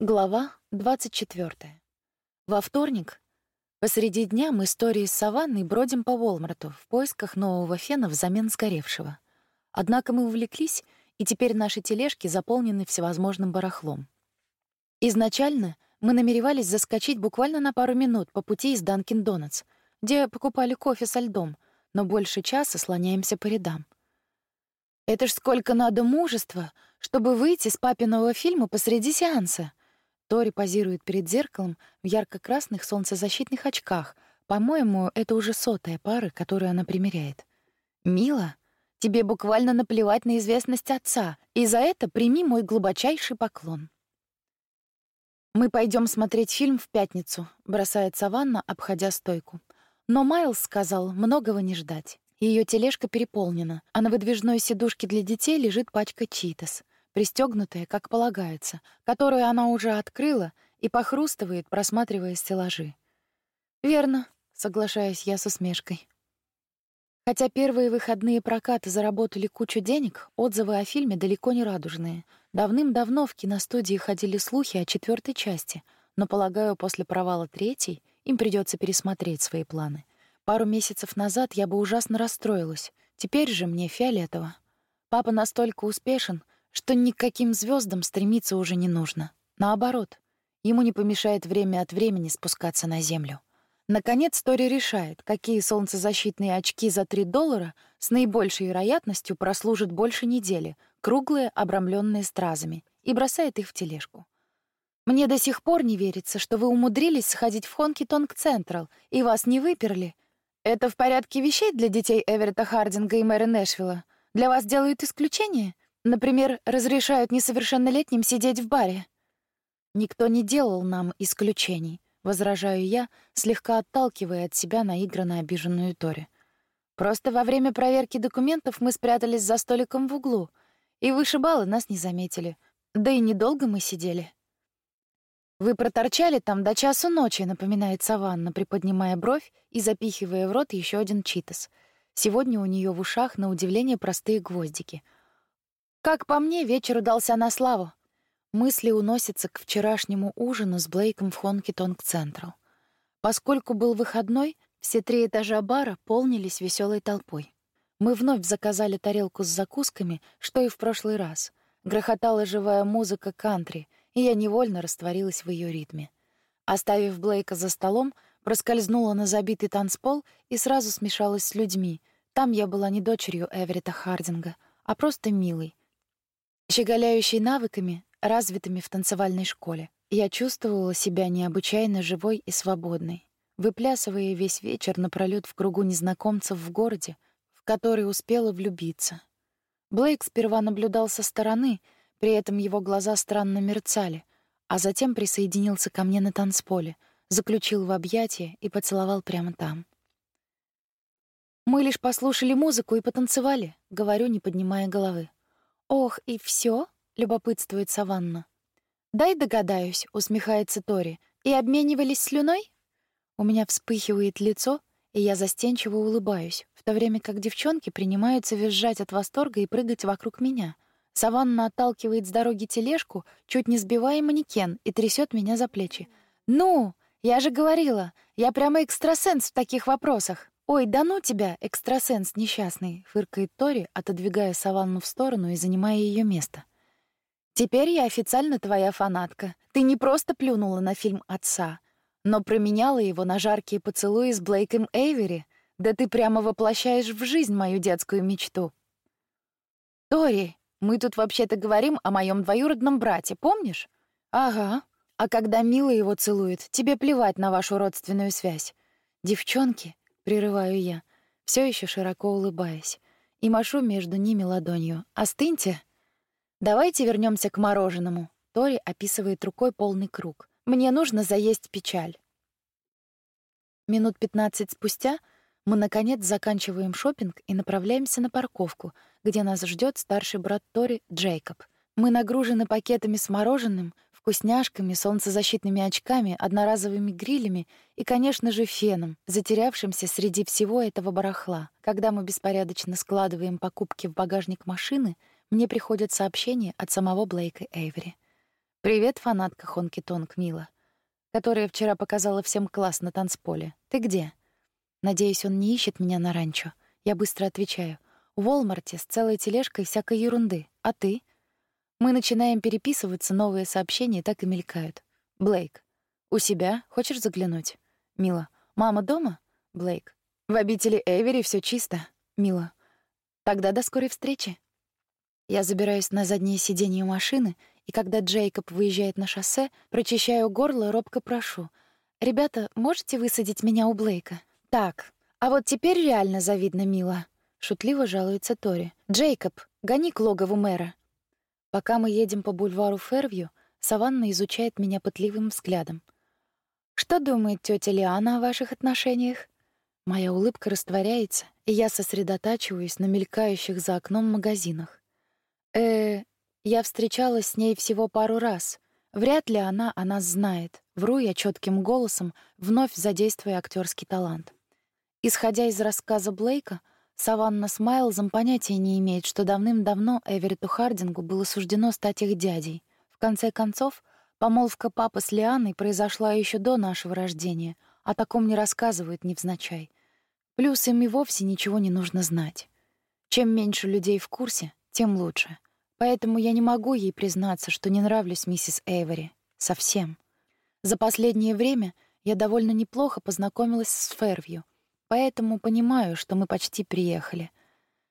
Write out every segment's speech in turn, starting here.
Глава 24. Во вторник посреди дня мы с Тори с Саванной бродим по Волмарту в поисках нового фена взамен сгоревшего. Однако мы увлеклись, и теперь наши тележки заполнены всевозможным барахлом. Изначально мы намеревались заскочить буквально на пару минут по пути из Данкин Донатс, где покупали кофе со льдом, но больше часа слоняемся по рядам. Это ж сколько надо мужества, чтобы выйти с папиного фильма посреди сеанса — Тори позирует перед зеркалом в ярко-красных солнцезащитных очках. По-моему, это уже сотая пара, которую она примеряет. «Мила, тебе буквально наплевать на известность отца, и за это прими мой глубочайший поклон». «Мы пойдем смотреть фильм в пятницу», — бросает Саванна, обходя стойку. Но Майлз сказал многого не ждать. Ее тележка переполнена, а на выдвижной сидушке для детей лежит пачка читас — пристегнутая, как полагается, которую она уже открыла и похрустывает, просматривая стеллажи. «Верно», — соглашаюсь я с усмешкой. Хотя первые выходные прокаты заработали кучу денег, отзывы о фильме далеко не радужные. Давным-давно в киностудии ходили слухи о четвертой части, но, полагаю, после провала третьей им придется пересмотреть свои планы. Пару месяцев назад я бы ужасно расстроилась. Теперь же мне фиолетово. Папа настолько успешен, что никаким звездам стремиться уже не нужно. Наоборот, ему не помешает время от времени спускаться на землю. Наконец Тори решает, какие солнцезащитные очки за 3 доллара с наибольшей вероятностью прослужат больше недели, круглые, обрамленные стразами, и бросает их в тележку. «Мне до сих пор не верится, что вы умудрились сходить в Хонки Тонг Централ, и вас не выперли. Это в порядке вещей для детей Эверетта Хардинга и мэра Нэшвилла? Для вас делают исключение? Например, разрешают несовершеннолетним сидеть в баре. Никто не делал нам исключений, возражаю я, слегка отталкивая от себя наигранно обиженную Тори. Просто во время проверки документов мы спрятались за столиком в углу, и вышибалы нас не заметили. Да и недолго мы сидели. Вы проторчали там до часу ночи, напоминает Саванна, приподнимая бровь и запихивая в рот еще один читос. Сегодня у нее в ушах на удивление простые гвоздики — как по мне, вечер удался на славу. Мысли уносятся к вчерашнему ужину с Блейком в Хонки Тонг Централ. Поскольку был выходной, все три этажа бара полнились веселой толпой. Мы вновь заказали тарелку с закусками, что и в прошлый раз. Грохотала живая музыка кантри, и я невольно растворилась в ее ритме. Оставив Блейка за столом, проскользнула на забитый танцпол и сразу смешалась с людьми. Там я была не дочерью Эверетта Хардинга, а просто милой, щеголяющей навыками, развитыми в танцевальной школе. Я чувствовала себя необычайно живой и свободной, выплясывая весь вечер напролёт в кругу незнакомцев в городе, в который успела влюбиться. Блейк сперва наблюдал со стороны, при этом его глаза странно мерцали, а затем присоединился ко мне на танцполе, заключил в объятия и поцеловал прямо там. Мы лишь послушали музыку и потанцевали, говорю, не поднимая головы. «Ох, и все? любопытствует Саванна. «Дай догадаюсь», — усмехается Тори. «И обменивались слюной?» У меня вспыхивает лицо, и я застенчиво улыбаюсь, в то время как девчонки принимаются визжать от восторга и прыгать вокруг меня. Саванна отталкивает с дороги тележку, чуть не сбивая манекен, и трясет меня за плечи. «Ну, я же говорила, я прямо экстрасенс в таких вопросах!» «Ой, да ну тебя, экстрасенс несчастный!» — фыркает Тори, отодвигая саванну в сторону и занимая ее место. «Теперь я официально твоя фанатка. Ты не просто плюнула на фильм отца, но променяла его на жаркие поцелуи с Блейком Эйвери. Да ты прямо воплощаешь в жизнь мою детскую мечту». «Тори, мы тут вообще-то говорим о моем двоюродном брате, помнишь?» «Ага. А когда Мила его целует, тебе плевать на вашу родственную связь. Девчонки, Прерываю я, все еще широко улыбаясь, и машу между ними ладонью. «Остыньте!» «Давайте вернемся к мороженому». Тори описывает рукой полный круг. «Мне нужно заесть печаль». Минут пятнадцать спустя мы, наконец, заканчиваем шопинг и направляемся на парковку, где нас ждет старший брат Тори, Джейкоб. Мы нагружены пакетами с мороженым, вкусняшками, солнцезащитными очками, одноразовыми грилями и, конечно же, феном, затерявшимся среди всего этого барахла. Когда мы беспорядочно складываем покупки в багажник машины, мне приходят сообщения от самого Блейка Эйвери. «Привет, фанатка Хонки Тонг, Мила, которая вчера показала всем класс на танцполе. Ты где?» Надеюсь, он не ищет меня на ранчо. Я быстро отвечаю. В Walmart с целой тележкой всякой ерунды. А ты? Мы начинаем переписываться, новые сообщения так и мелькают. Блейк. У себя? Хочешь заглянуть? Мила. Мама дома? Блейк. В обители Эвери все чисто. Мила. Тогда до скорой встречи. Я забираюсь на заднее сиденье машины, и когда Джейкоб выезжает на шоссе, прочищаю горло, робко прошу: "Ребята, можете высадить меня у Блейка?" Так. А вот теперь реально завидно, Мила. Шутливо жалуется Тори. Джейкоб, гони к логову мэра. Пока мы едем по бульвару Фервью, Саванна изучает меня пытливым взглядом. Что думает тетя Лиана о ваших отношениях? Моя улыбка растворяется, и я сосредотачиваюсь на мелькающих за окном магазинах. Э, я встречалась с ней всего пару раз. Вряд ли она о нас знает. Вру я четким голосом, вновь задействуя актерский талант. Исходя из рассказа Блейка, Саванна с Майлзом понятия не имеет, что давным-давно Эверету Хардингу было суждено стать их дядей. В конце концов, помолвка папы с Лианой произошла еще до нашего рождения, о таком не рассказывают невзначай. Плюс им и вовсе ничего не нужно знать. Чем меньше людей в курсе, тем лучше. Поэтому я не могу ей признаться, что не нравлюсь миссис Эйвери. Совсем. За последнее время я довольно неплохо познакомилась с Фервью, поэтому понимаю, что мы почти приехали.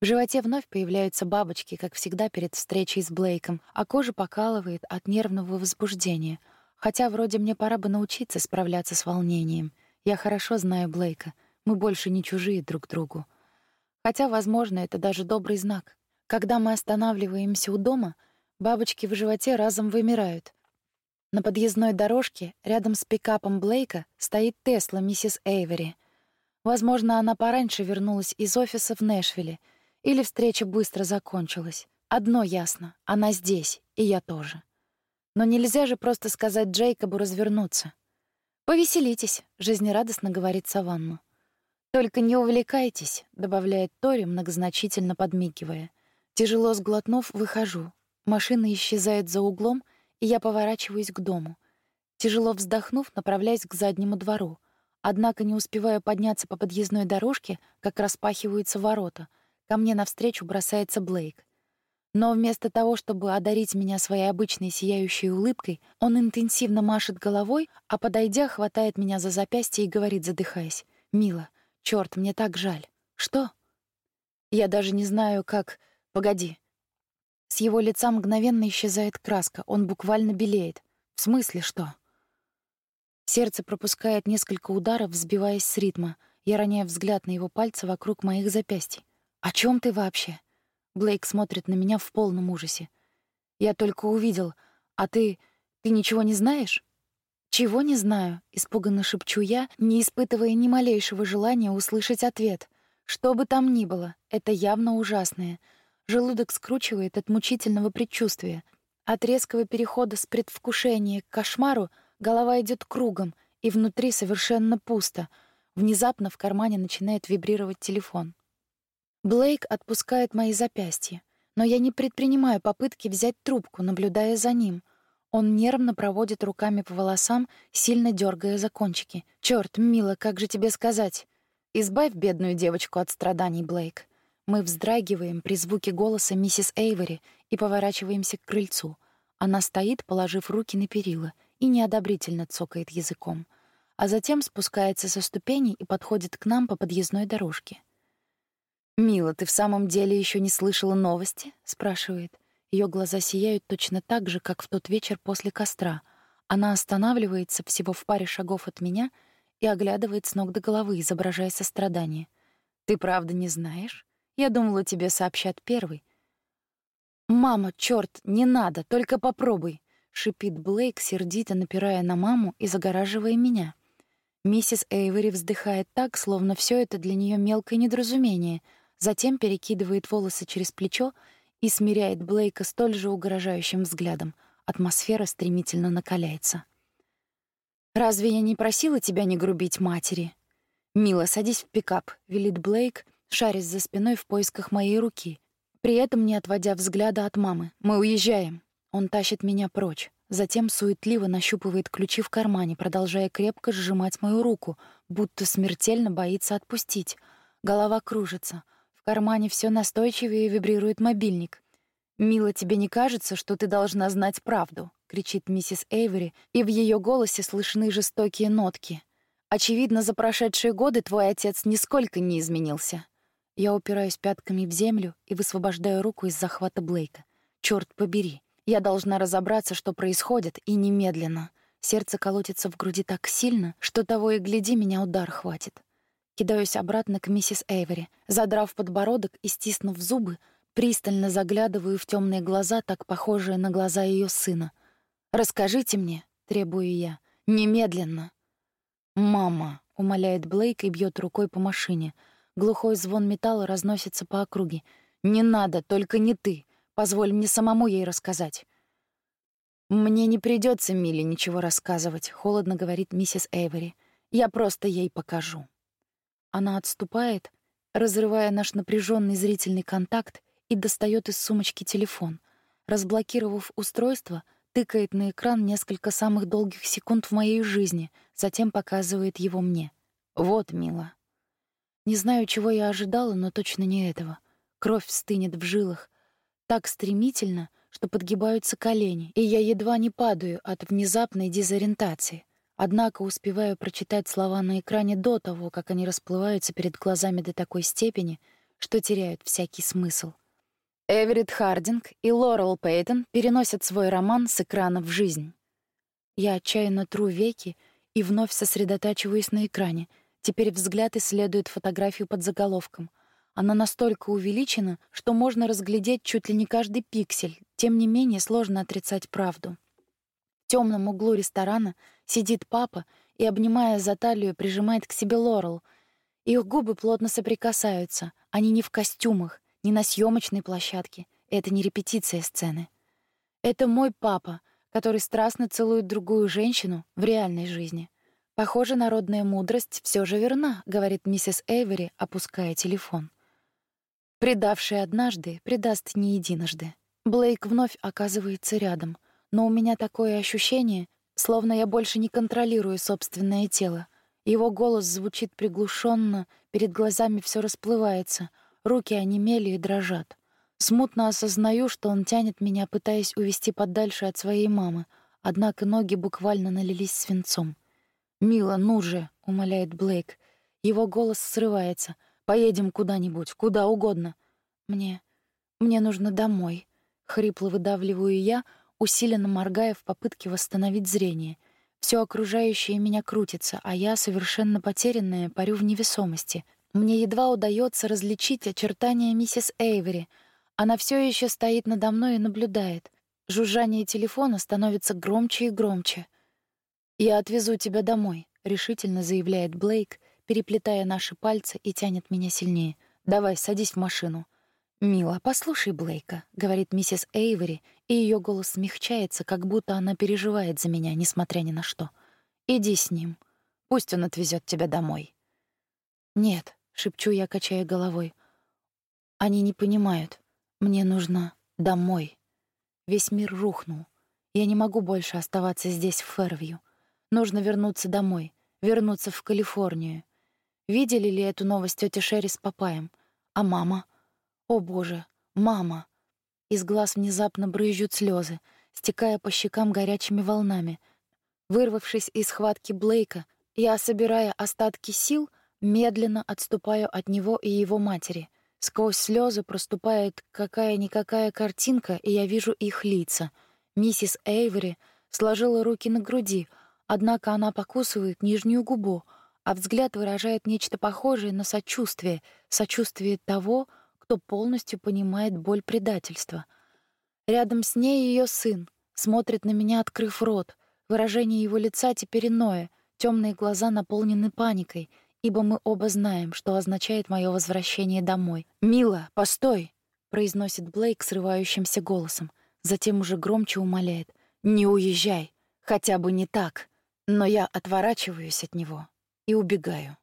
В животе вновь появляются бабочки, как всегда перед встречей с Блейком, а кожа покалывает от нервного возбуждения. Хотя вроде мне пора бы научиться справляться с волнением. Я хорошо знаю Блейка. Мы больше не чужие друг другу. Хотя, возможно, это даже добрый знак. Когда мы останавливаемся у дома, бабочки в животе разом вымирают. На подъездной дорожке рядом с пикапом Блейка стоит Тесла миссис Эйвери. Возможно, она пораньше вернулась из офиса в Нэшвилле, или встреча быстро закончилась. Одно ясно — она здесь, и я тоже. Но нельзя же просто сказать Джейкобу развернуться. «Повеселитесь», — жизнерадостно говорит Саванну. «Только не увлекайтесь», — добавляет Тори, многозначительно подмигивая. Тяжело сглотнув, выхожу. Машина исчезает за углом, и я поворачиваюсь к дому. Тяжело вздохнув, направляюсь к заднему двору. Однако не успеваю подняться по подъездной дорожке, как распахиваются ворота. Ко мне навстречу бросается Блейк. Но вместо того, чтобы одарить меня своей обычной сияющей улыбкой, он интенсивно машет головой, а подойдя, хватает меня за запястье и говорит, задыхаясь: "Мила, чёрт, мне так жаль". Что? Я даже не знаю, как Погоди. С его лица мгновенно исчезает краска, он буквально белеет. В смысле, что? Сердце пропускает несколько ударов, сбиваясь с ритма. Я роняю взгляд на его пальцы вокруг моих запястий. «О чем ты вообще?» Блейк смотрит на меня в полном ужасе. «Я только увидел. А ты... ты ничего не знаешь?» «Чего не знаю?» — испуганно шепчу я, не испытывая ни малейшего желания услышать ответ. Что бы там ни было, это явно ужасное — Желудок скручивает от мучительного предчувствия. От резкого перехода с предвкушения к кошмару голова идет кругом, и внутри совершенно пусто. Внезапно в кармане начинает вибрировать телефон. Блейк отпускает мои запястья, но я не предпринимаю попытки взять трубку, наблюдая за ним. Он нервно проводит руками по волосам, сильно дергая за кончики. Черт, мило, как же тебе сказать? Избавь бедную девочку от страданий, Блейк. Мы вздрагиваем при звуке голоса миссис Эйвори и поворачиваемся к крыльцу. Она стоит, положив руки на перила, и неодобрительно цокает языком, а затем спускается со ступеней и подходит к нам по подъездной дорожке. «Мила, ты в самом деле еще не слышала новости?» — спрашивает. Ее глаза сияют точно так же, как в тот вечер после костра. Она останавливается всего в паре шагов от меня и оглядывает с ног до головы, изображая сострадание. «Ты правда не знаешь?» Я думала, тебе сообщат первый. Мама, чёрт, не надо, только попробуй, шипит Блейк, сердито напирая на маму и загораживая меня. Миссис Эйвери вздыхает так, словно все это для нее мелкое недоразумение, затем перекидывает волосы через плечо и смиряет Блейка столь же угрожающим взглядом. Атмосфера стремительно накаляется. Разве я не просила тебя не грубить матери? Мила, садись в пикап, велит Блейк, шарясь за спиной в поисках моей руки, при этом не отводя взгляда от мамы. «Мы уезжаем». Он тащит меня прочь. затем суетливо нащупывает ключи в кармане, продолжая крепко сжимать мою руку, будто смертельно боится отпустить. Голова кружится. В кармане все настойчивее вибрирует мобильник. «Мила, тебе не кажется, что ты должна знать правду?» — кричит миссис Эйвери, и в ее голосе слышны жестокие нотки. «Очевидно, за прошедшие годы твой отец нисколько не изменился». Я упираюсь пятками в землю и высвобождаю руку из захвата Блейка. Черт побери, я должна разобраться, что происходит, и немедленно. Сердце колотится в груди так сильно, что того и гляди, меня удар хватит. Кидаюсь обратно к миссис Эйвери, задрав подбородок и стиснув зубы, Пристально заглядываю в темные глаза, так похожие на глаза ее сына. «Расскажите мне», — требую я, — «немедленно». «Мама», — умоляет Блейк и бьет рукой по машине. Глухой звон металла разносится по округе. «Не надо, только не ты. Позволь мне самому ей рассказать». «Мне не придется Миле ничего рассказывать», — холодно говорит миссис Эйвери. «Я просто ей покажу». Она отступает, разрывая наш напряженный зрительный контакт, и достает из сумочки телефон. Разблокировав устройство, тыкает на экран несколько самых долгих секунд в моей жизни, затем показывает его мне. «Вот, мила». Не знаю, чего я ожидала, но точно не этого. Кровь стынет в жилах. Так стремительно, что подгибаются колени, и я едва не падаю от внезапной дезориентации. Однако успеваю прочитать слова на экране до того, как они расплываются перед глазами до такой степени, что теряют всякий смысл. Эверетт Хардинг и Лорел Пейтон переносят свой роман с экрана в жизнь. Я отчаянно тру веки и вновь сосредотачиваюсь на экране. Теперь взгляд исследует фотографию под заголовком. Она настолько увеличена, что можно разглядеть чуть ли не каждый пиксель. Тем не менее, сложно отрицать правду. В темном углу ресторана сидит папа и, обнимая за талию, прижимает к себе Лорел. Их губы плотно соприкасаются. Они не в костюмах, не на съемочной площадке. Это не репетиция сцены. Это мой папа, который страстно целует другую женщину в реальной жизни. Похоже, народная мудрость все же верна, говорит миссис Эйвери, опуская телефон. Предавший однажды, предаст не единожды. Блейк вновь оказывается рядом, но у меня такое ощущение, словно я больше не контролирую собственное тело. Его голос звучит приглушенно, перед глазами все расплывается — Руки онемели и дрожат. Смутно осознаю, что он тянет меня, пытаясь увести подальше от своей мамы, однако ноги буквально налились свинцом. «Мила, ну же!» — умоляет Блейк. Его голос срывается. «Поедем куда-нибудь, куда угодно». «Мне... мне нужно домой», — хрипло выдавливаю я, усиленно моргая в попытке восстановить зрение. Все окружающее меня крутится, а я, совершенно потерянная, парю в невесомости, мне едва удается различить очертания миссис Эйвери. Она все еще стоит надо мной и наблюдает. Жужжание телефона становится громче и громче. «Я отвезу тебя домой», — решительно заявляет Блейк, переплетая наши пальцы и тянет меня сильнее. «Давай, садись в машину». «Мила, послушай Блейка», — говорит миссис Эйвери, и ее голос смягчается, как будто она переживает за меня, несмотря ни на что. «Иди с ним. Пусть он отвезет тебя домой». «Нет», шепчу я, качая головой. Они не понимают. Мне нужно домой. Весь мир рухнул. Я не могу больше оставаться здесь, в Фервью. Нужно вернуться домой, вернуться в Калифорнию. Видели ли эту новость тётя Шерри с папаем? А мама? О, боже, мама! Из глаз внезапно брызжут слезы, стекая по щекам горячими волнами. Вырвавшись из схватки Блейка, я, собирая остатки сил, Медленно отступаю от него и его матери. Сквозь слезы проступает какая-никакая картинка, и я вижу их лица. Миссис Эйвери сложила руки на груди, однако она покусывает нижнюю губу, а взгляд выражает нечто похожее на сочувствие, сочувствие того, кто полностью понимает боль предательства. Рядом с ней ее сын, смотрит на меня, открыв рот. Выражение его лица теперь иное, темные глаза наполнены паникой — ибо мы оба знаем, что означает мое возвращение домой. «Мила, постой!» — произносит Блейк срывающимся голосом, затем уже громче умоляет. «Не уезжай! Хотя бы не так!» Но я отворачиваюсь от него и убегаю.